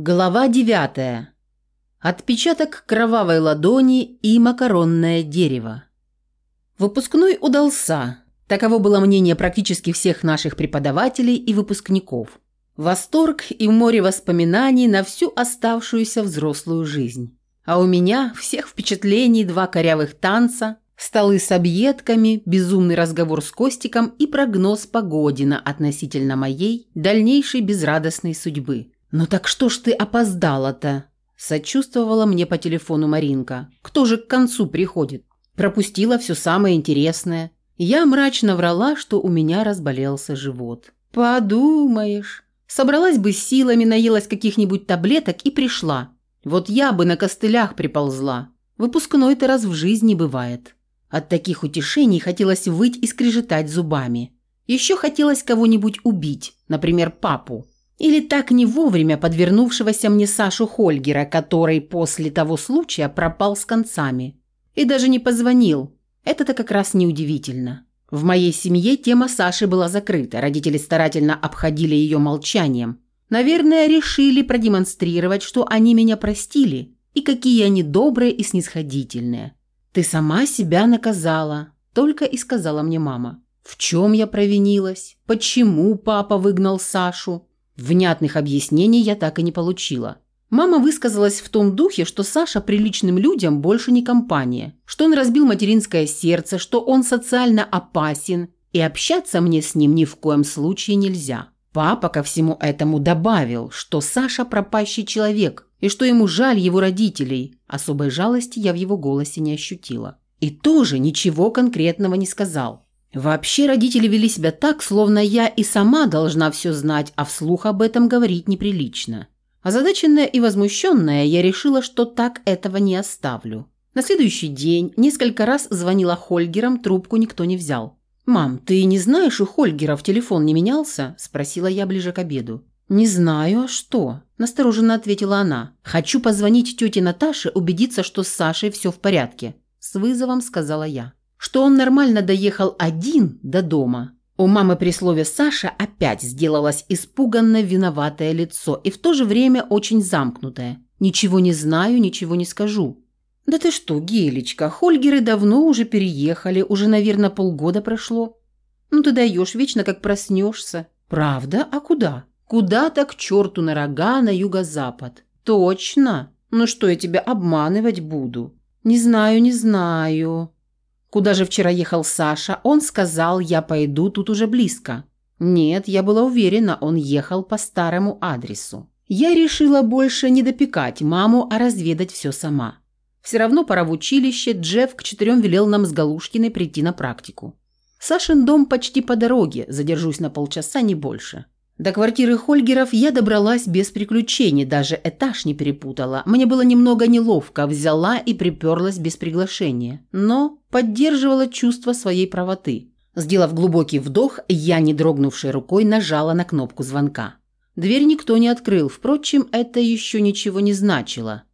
Глава девятая. Отпечаток кровавой ладони и макаронное дерево. Выпускной удался. Таково было мнение практически всех наших преподавателей и выпускников. Восторг и море воспоминаний на всю оставшуюся взрослую жизнь. А у меня всех впечатлений два корявых танца, столы с объедками, безумный разговор с Костиком и прогноз Погодина относительно моей дальнейшей безрадостной судьбы. «Ну так что ж ты опоздала-то?» Сочувствовала мне по телефону Маринка. «Кто же к концу приходит?» Пропустила все самое интересное. Я мрачно врала, что у меня разболелся живот. «Подумаешь». Собралась бы силами, наелась каких-нибудь таблеток и пришла. Вот я бы на костылях приползла. Выпускной-то раз в жизни бывает. От таких утешений хотелось выть и скрежетать зубами. Еще хотелось кого-нибудь убить, например, папу. Или так не вовремя подвернувшегося мне Сашу Хольгера, который после того случая пропал с концами. И даже не позвонил. Это-то как раз неудивительно. В моей семье тема Саши была закрыта, родители старательно обходили ее молчанием. Наверное, решили продемонстрировать, что они меня простили, и какие они добрые и снисходительные. «Ты сама себя наказала», – только и сказала мне мама. «В чем я провинилась? Почему папа выгнал Сашу?» Внятных объяснений я так и не получила. Мама высказалась в том духе, что Саша приличным людям больше не компания, что он разбил материнское сердце, что он социально опасен, и общаться мне с ним ни в коем случае нельзя. Папа ко всему этому добавил, что Саша пропащий человек, и что ему жаль его родителей. Особой жалости я в его голосе не ощутила. И тоже ничего конкретного не сказал. Вообще родители вели себя так, словно я и сама должна все знать, а вслух об этом говорить неприлично. Озадаченная и возмущенная, я решила, что так этого не оставлю. На следующий день несколько раз звонила Хольгерам, трубку никто не взял. «Мам, ты не знаешь, у Хольгеров телефон не менялся?» – спросила я ближе к обеду. «Не знаю, а что?» – настороженно ответила она. «Хочу позвонить тете Наташе, убедиться, что с Сашей все в порядке», – с вызовом сказала я что он нормально доехал один до дома. У мамы при слове «Саша» опять сделалось испуганно виноватое лицо и в то же время очень замкнутое. «Ничего не знаю, ничего не скажу». «Да ты что, Гелечка, Хольгеры давно уже переехали, уже, наверное, полгода прошло». «Ну ты даешь, вечно как проснешься». «Правда? А куда?» «Куда-то к черту на рога на юго-запад». «Точно? Ну что, я тебя обманывать буду?» «Не знаю, не знаю». Куда же вчера ехал Саша, он сказал, я пойду, тут уже близко. Нет, я была уверена, он ехал по старому адресу. Я решила больше не допекать маму, а разведать все сама. Все равно пора в училище, Джефф к четырем велел нам с Галушкиной прийти на практику. Сашин дом почти по дороге, задержусь на полчаса, не больше. До квартиры Хольгеров я добралась без приключений, даже этаж не перепутала. Мне было немного неловко, взяла и приперлась без приглашения. Но поддерживала чувство своей правоты. Сделав глубокий вдох, я, не дрогнувшей рукой, нажала на кнопку звонка. Дверь никто не открыл, впрочем, это еще ничего не значило.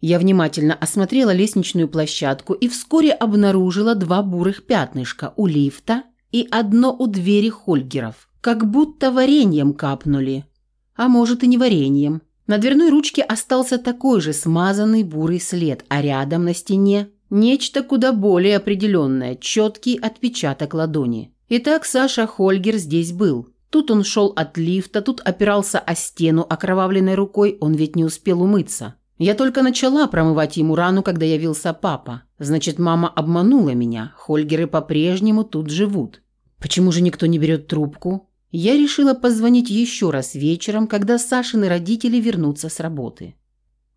Я внимательно осмотрела лестничную площадку и вскоре обнаружила два бурых пятнышка у лифта и одно у двери Хольгеров. Как будто вареньем капнули. А может и не вареньем. На дверной ручке остался такой же смазанный бурый след, а рядом на стене нечто куда более определенное, четкий отпечаток ладони. Итак, Саша Хольгер здесь был. Тут он шел от лифта, тут опирался о стену окровавленной рукой, он ведь не успел умыться. Я только начала промывать ему рану, когда явился папа. Значит, мама обманула меня. Хольгеры по-прежнему тут живут. Почему же никто не берет трубку? Я решила позвонить еще раз вечером, когда Сашины родители вернутся с работы.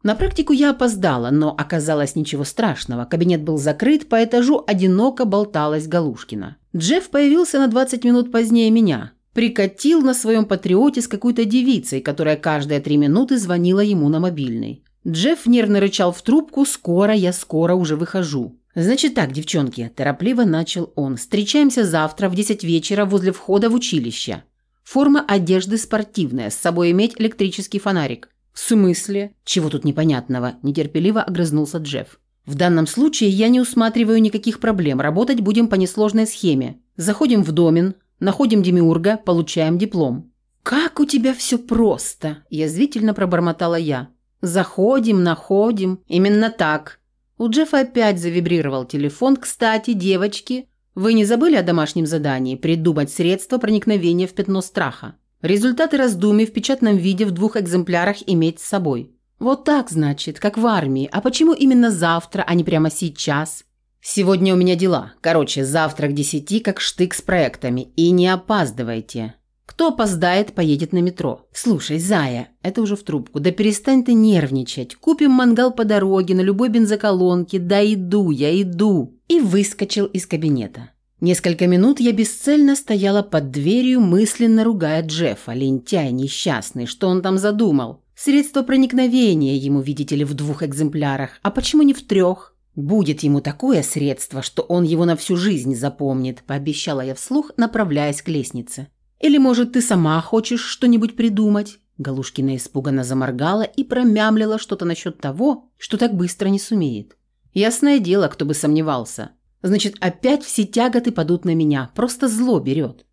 На практику я опоздала, но оказалось ничего страшного. Кабинет был закрыт, по этажу одиноко болталась Галушкина. Джефф появился на 20 минут позднее меня. Прикатил на своем патриоте с какой-то девицей, которая каждые три минуты звонила ему на мобильный. Джефф нервно рычал в трубку «Скоро, я скоро уже выхожу». «Значит так, девчонки», – торопливо начал он. «Встречаемся завтра в 10 вечера возле входа в училище. Форма одежды спортивная, с собой иметь электрический фонарик». «В смысле?» «Чего тут непонятного?» – нетерпеливо огрызнулся Джефф. «В данном случае я не усматриваю никаких проблем. Работать будем по несложной схеме. Заходим в домен, находим демиурга, получаем диплом». «Как у тебя все просто!» – язвительно пробормотала я. «Заходим, находим. Именно так». У Джеффа опять завибрировал телефон. «Кстати, девочки, вы не забыли о домашнем задании придумать средства проникновения в пятно страха? Результаты раздумий в печатном виде в двух экземплярах иметь с собой. Вот так, значит, как в армии. А почему именно завтра, а не прямо сейчас? Сегодня у меня дела. Короче, завтра к десяти как штык с проектами. И не опаздывайте. Кто опоздает, поедет на метро. Слушай, Зая, это уже в трубку. Да перестань ты нервничать. Купим мангал по дороге на любой бензоколонке. Да иду, я иду. И выскочил из кабинета. Несколько минут я бесцельно стояла под дверью, мысленно ругая Джеффа, лентяй несчастный, что он там задумал. Средство проникновения ему, видите ли, в двух экземплярах. А почему не в трех? Будет ему такое средство, что он его на всю жизнь запомнит, пообещала я вслух, направляясь к лестнице. Или, может, ты сама хочешь что-нибудь придумать?» Галушкина испуганно заморгала и промямлила что-то насчет того, что так быстро не сумеет. «Ясное дело, кто бы сомневался. Значит, опять все тяготы падут на меня, просто зло берет.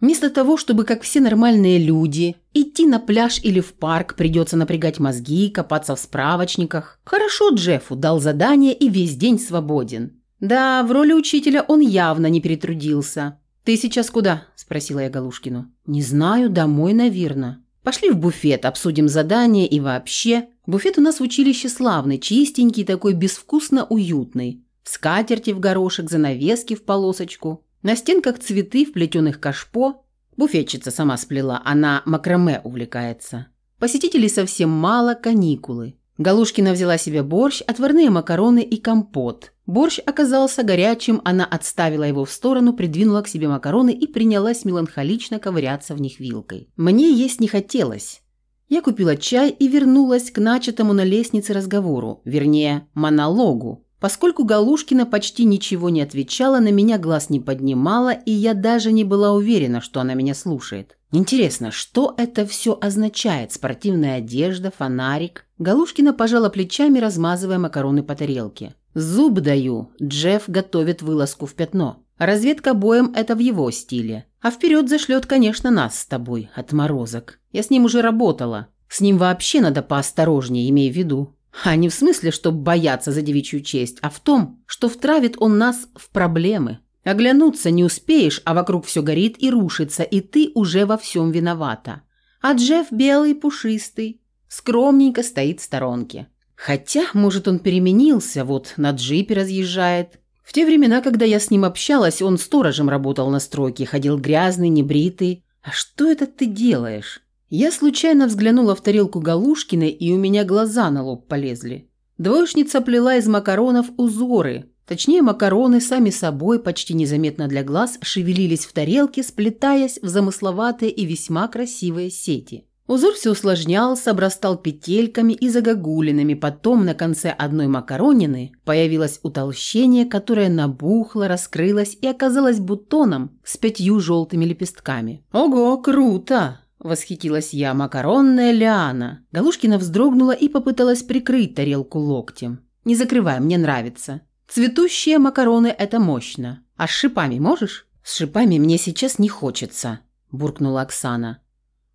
Вместо того, чтобы, как все нормальные люди, идти на пляж или в парк, придется напрягать мозги, копаться в справочниках. Хорошо Джеффу дал задание и весь день свободен. Да, в роли учителя он явно не перетрудился. «Ты сейчас куда?» – спросила я Галушкину. «Не знаю, домой, наверное. Пошли в буфет, обсудим задание и вообще. Буфет у нас в училище славный, чистенький, такой безвкусно уютный. Скатерти в горошек, занавески в полосочку. На стенках цветы в плетеных кашпо. Буфетчица сама сплела, она макраме увлекается. Посетителей совсем мало, каникулы. Галушкина взяла себе борщ, отварные макароны и компот. Борщ оказался горячим, она отставила его в сторону, придвинула к себе макароны и принялась меланхолично ковыряться в них вилкой. Мне есть не хотелось. Я купила чай и вернулась к начатому на лестнице разговору, вернее, монологу, Поскольку Галушкина почти ничего не отвечала, на меня глаз не поднимала, и я даже не была уверена, что она меня слушает. Интересно, что это все означает? Спортивная одежда, фонарик? Галушкина пожала плечами, размазывая макароны по тарелке. «Зуб даю. Джефф готовит вылазку в пятно. Разведка боем – это в его стиле. А вперед зашлет, конечно, нас с тобой, отморозок. Я с ним уже работала. С ним вообще надо поосторожнее, имей в виду. А не в смысле, чтобы бояться за девичью честь, а в том, что втравит он нас в проблемы. Оглянуться не успеешь, а вокруг все горит и рушится, и ты уже во всем виновата. А Джефф белый, пушистый, скромненько стоит в сторонке. Хотя, может, он переменился, вот на джипе разъезжает. В те времена, когда я с ним общалась, он сторожем работал на стройке, ходил грязный, небритый. А что это ты делаешь? Я случайно взглянула в тарелку Галушкиной, и у меня глаза на лоб полезли. Двоечница плела из макаронов узоры. Точнее, макароны сами собой, почти незаметно для глаз, шевелились в тарелке, сплетаясь в замысловатые и весьма красивые сети. Узор все усложнялся, обрастал петельками и загогулинами. Потом на конце одной макаронины появилось утолщение, которое набухло, раскрылось и оказалось бутоном с пятью желтыми лепестками. «Ого, круто!» Восхитилась я, макаронная лиана. Галушкина вздрогнула и попыталась прикрыть тарелку локтем. «Не закрывай, мне нравится. Цветущие макароны – это мощно. А с шипами можешь?» «С шипами мне сейчас не хочется», – буркнула Оксана.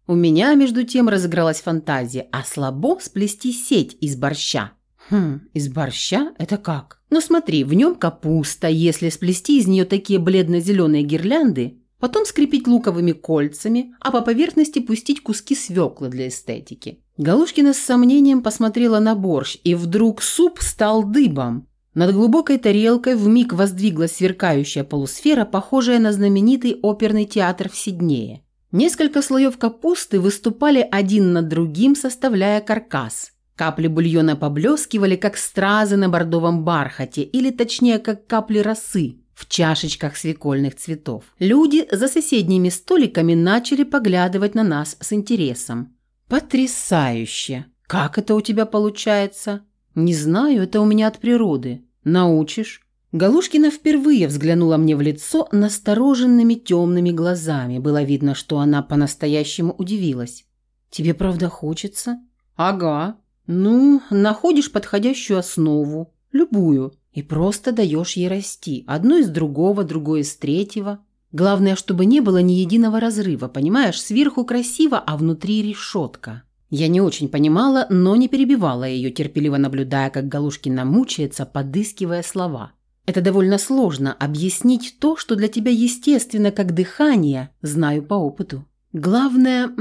У меня, между тем, разыгралась фантазия, а слабо сплести сеть из борща. Хм, из борща? Это как? Ну смотри, в нем капуста, если сплести из нее такие бледно-зеленые гирлянды, Потом скрепить луковыми кольцами, а по поверхности пустить куски свеклы для эстетики. Галушкина с сомнением посмотрела на борщ, и вдруг суп стал дыбом. Над глубокой тарелкой вмиг воздвиглась сверкающая полусфера, похожая на знаменитый оперный театр в Сиднее. Несколько слоев капусты выступали один над другим, составляя каркас. Капли бульона поблескивали, как стразы на бордовом бархате, или точнее, как капли росы, в чашечках свекольных цветов. Люди за соседними столиками начали поглядывать на нас с интересом. «Потрясающе! Как это у тебя получается?» «Не знаю, это у меня от природы. Научишь?» Галушкина впервые взглянула мне в лицо настороженными темными глазами. Было видно, что она по-настоящему удивилась. «Тебе правда хочется?» «Ага. Ну, находишь подходящую основу. Любую и просто даешь ей расти, одно из другого, другое из третьего. Главное, чтобы не было ни единого разрыва, понимаешь? Сверху красиво, а внутри решетка. Я не очень понимала, но не перебивала ее, терпеливо наблюдая, как Галушкина мучается, подыскивая слова. Это довольно сложно объяснить то, что для тебя естественно, как дыхание, знаю по опыту. Главное,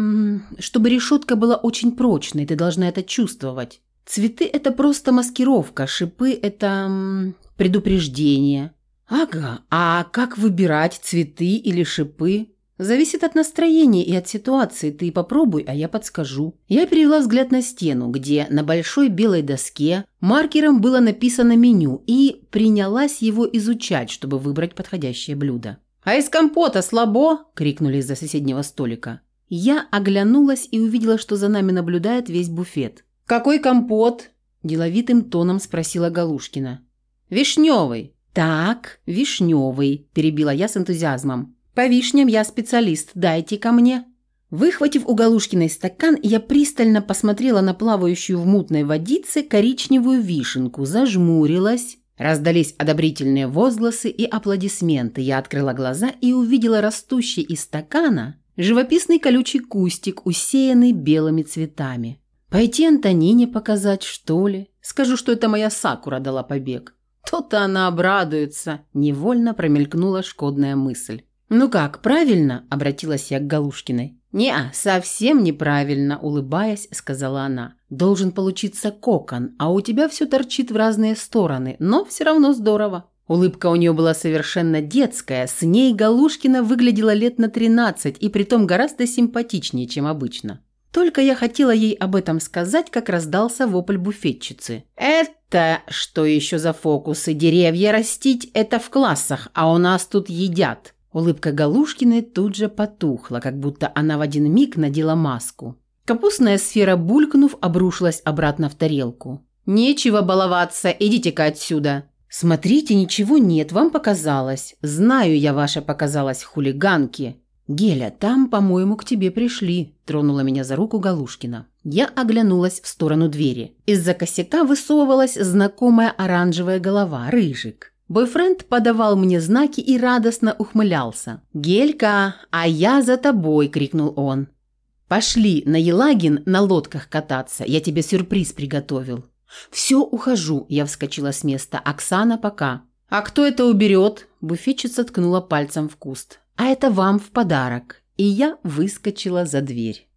чтобы решетка была очень прочной, ты должна это чувствовать. Цветы – это просто маскировка, шипы – это предупреждение. Ага, а как выбирать цветы или шипы? Зависит от настроения и от ситуации. Ты попробуй, а я подскажу. Я перевела взгляд на стену, где на большой белой доске маркером было написано меню и принялась его изучать, чтобы выбрать подходящее блюдо. «А из компота слабо!» – крикнули из-за соседнего столика. Я оглянулась и увидела, что за нами наблюдает весь буфет. «Какой компот?» – деловитым тоном спросила Галушкина. «Вишневый». «Так, вишневый», – перебила я с энтузиазмом. «По вишням я специалист, дайте ко мне». Выхватив у Галушкиной стакан, я пристально посмотрела на плавающую в мутной водице коричневую вишенку, зажмурилась Раздались одобрительные возгласы и аплодисменты. Я открыла глаза и увидела растущий из стакана живописный колючий кустик, усеянный белыми цветами. Пойти Антонине показать, что ли? Скажу, что это моя Сакура дала побег. То-то она обрадуется. Невольно промелькнула шкодная мысль. «Ну как, правильно?» – обратилась я к Галушкиной. «Не, совсем неправильно», – улыбаясь, сказала она. «Должен получиться кокон, а у тебя все торчит в разные стороны, но все равно здорово». Улыбка у нее была совершенно детская, с ней Галушкина выглядела лет на тринадцать и притом гораздо симпатичнее, чем обычно. Только я хотела ей об этом сказать, как раздался вопль буфетчицы. «Это что еще за фокусы? Деревья растить – это в классах, а у нас тут едят». Улыбка Галушкиной тут же потухла, как будто она в один миг надела маску. Капустная сфера, булькнув, обрушилась обратно в тарелку. «Нечего баловаться, идите-ка отсюда!» «Смотрите, ничего нет, вам показалось. Знаю я ваше показалось, хулиганки!» «Геля, там, по-моему, к тебе пришли», – тронула меня за руку Галушкина. Я оглянулась в сторону двери. Из-за косяка высовывалась знакомая оранжевая голова, рыжик. Бойфренд подавал мне знаки и радостно ухмылялся. «Гелька, а я за тобой!» – крикнул он. «Пошли на Елагин на лодках кататься, я тебе сюрприз приготовил». «Все, ухожу», – я вскочила с места. «Оксана, пока». «А кто это уберет?» – буфетчица ткнула пальцем в куст. «А это вам в подарок». И я выскочила за дверь.